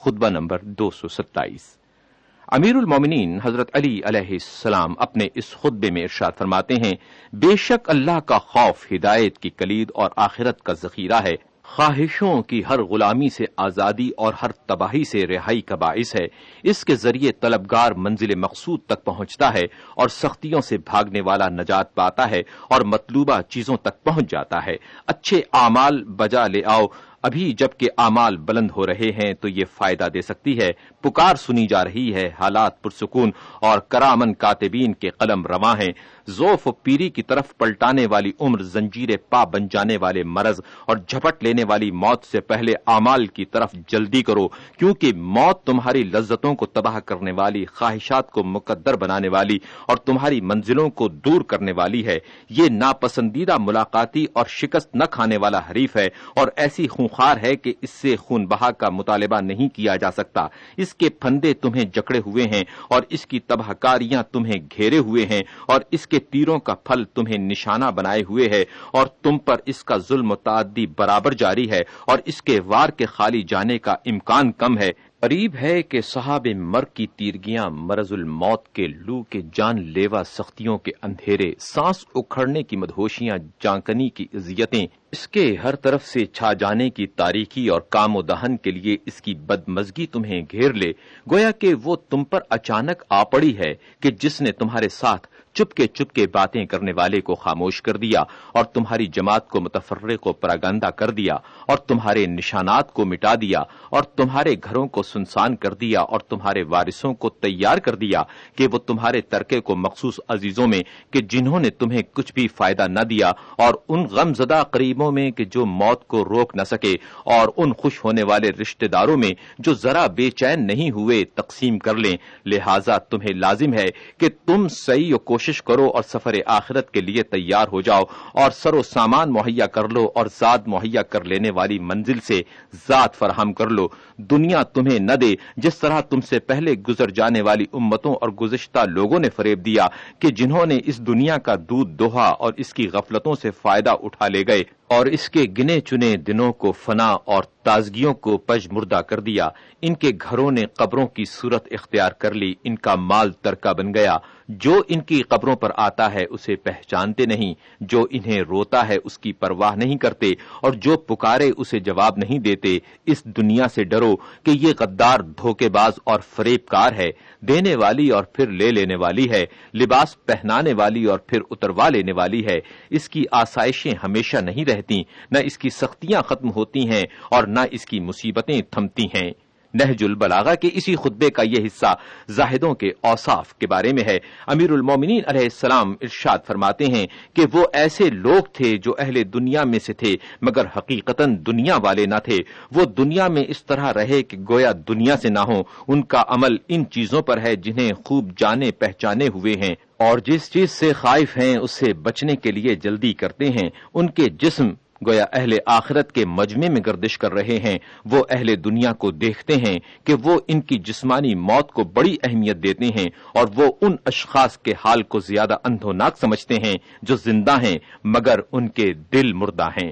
خطبہ نمبر دو سو ستائیس۔ امیر المومنین حضرت علی علیہ السلام اپنے اس خطبے میں ارشاد فرماتے ہیں، بے شک اللہ کا خوف ہدایت کی کلید اور آخرت کا ذخیرہ ہے۔ خواہشوں کی ہر غلامی سے آزادی اور ہر تباہی سے رہائی کا باعث ہے۔ اس کے ذریعے طلبگار منزل مقصود تک پہنچتا ہے اور سختیوں سے بھاگنے والا نجات پاتا ہے اور مطلوبہ چیزوں تک پہنچ جاتا ہے۔ اچھے اعمال بجا لے آؤ۔ ابھی جبکہ اعمال بلند ہو رہے ہیں تو یہ فائدہ دے سکتی ہے۔ پکار سنی جا رہی ہے، حالات پرسکون اور کرامن کاتبین کے قلم رواں ہیں۔ ذوف و پیری کی طرف پلٹانے والی عمر زنجیر پا بن جانے والے مرض اور جھپٹ لینے والی موت سے پہلے اعمال کی طرف جلدی کرو، کیونکہ موت تمہاری لذتوں کو تباہ کرنے والی، خواہشات کو مقدر بنانے والی اور تمہاری منزلوں کو دور کرنے والی ہے۔ یہ ناپسندیدہ ملاقاتی اور شکست نہ کھانے والا حریف ہے اور ایسی خونخار ہے کہ اس سے خون بہا کا مطالبہ نہیں کیا جا سکتا۔ اس کے پھندے تمہیں جکڑے ہوئے ہیں اور اس کی تباہ کاریاں تمہیں گھیرے ہوئے ہیں اور اس کے تیروں کا پھل تمہیں نشانہ بنائے ہوئے ہے اور تم پر اس کا ظلم متعدی برابر جاری ہے اور اس کے وار کے خالی جانے کا امکان کم ہے۔ قریب ہے کہ صحاب مر کی تیرگیاں مرض الموت کے لو کے جان لیوا سختیوں کے اندھیرے، سانس اکھڑنے کی مدہوشیاں، جانکنی کی عزیتیں اس کے ہر طرف سے چھا جانے کی تاریخی اور کام و دہن کے لیے اس کی بدمزگی تمہیں گھیر لے۔ گویا کہ وہ تم پر اچانک آ پڑی ہے کہ جس نے تمہارے ساتھ چپ کے باتیں کرنے والے کو خاموش کر دیا اور تمہاری جماعت کو متفرق و پراگندہ کر دیا اور تمہارے نشانات کو مٹا دیا اور تمہارے گھروں کو سنسان کر دیا اور تمہارے وارثوں کو تیار کر دیا کہ وہ تمہارے ترکے کو مخصوص عزیزوں میں کہ جنہوں نے تمہیں کچھ بھی فائدہ نہ دیا اور ان غم زدہ قریبوں میں کہ جو موت کو روک نہ سکے اور ان خوش ہونے والے رشتہ داروں میں جو ذرا بے چین نہیں ہوئے تقسیم کر لیں۔ لہذا تمہیں لازم ہے کہ تم صحیح و کوشش کرو اور سفر آخرت کے لیے تیار ہو جاؤ اور سر و سامان مہیا کر لو اور ذات مہیا کر لینے والی منزل سے ذات فراہم کر لو۔ دنیا تمہیں نہ دے۔ جس طرح تم سے پہلے گزر جانے والی امتوں اور گزشتہ لوگوں نے فریب دیا کہ جنہوں نے اس دنیا کا دودھ دوہا اور اس کی غفلتوں سے فائدہ اٹھا لے گئے۔ اور اس کے گنے چنے دنوں کو فنا اور تازگیوں کو پج مردہ کر دیا۔ ان کے گھروں نے قبروں کی صورت اختیار کر لی۔ ان کا مال ترکا بن گیا۔ جو ان کی قبروں پر آتا ہے اسے پہچانتے نہیں۔ جو انہیں روتا ہے اس کی پرواہ نہیں کرتے۔ اور جو پکارے اسے جواب نہیں دیتے۔ اس دنیا سے ڈرو کہ یہ غدار دھوکے باز اور فریب کار ہے۔ دینے والی اور پھر لے لینے والی ہے۔ لباس پہنانے والی اور پھر اتروا لینے والی ہے۔ اس کی آسائشیں ہمیشہ نہیں رہتی۔ نہ اس کی سختیاں ختم ہوتی ہیں اور نہ اس کی مصیبتیں تھمتی ہیں۔ نہج البلاغا کے اسی خطبے کا یہ حصہ زاہدوں کے اوصاف کے بارے میں ہے۔ امیر المومنین علیہ السلام ارشاد فرماتے ہیں کہ وہ ایسے لوگ تھے جو اہل دنیا میں سے تھے، مگر حقیقتا دنیا والے نہ تھے۔ وہ دنیا میں اس طرح رہے کہ گویا دنیا سے نہ ہو ان کا عمل ان چیزوں پر ہے جنہیں خوب جانے پہچانے ہوئے ہیں۔ اور جس چیز سے خائف ہیں، اس سے بچنے کے لیے جلدی کرتے ہیں۔ ان کے جسم گویا اہل آخرت کے مجمے میں گردش کر رہے ہیں، وہ اہل دنیا کو دیکھتے ہیں کہ وہ ان کی جسمانی موت کو بڑی اہمیت دیتے ہیں اور وہ ان اشخاص کے حال کو زیادہ اندھوناک سمجھتے ہیں جو زندہ ہیں مگر ان کے دل مردہ ہیں۔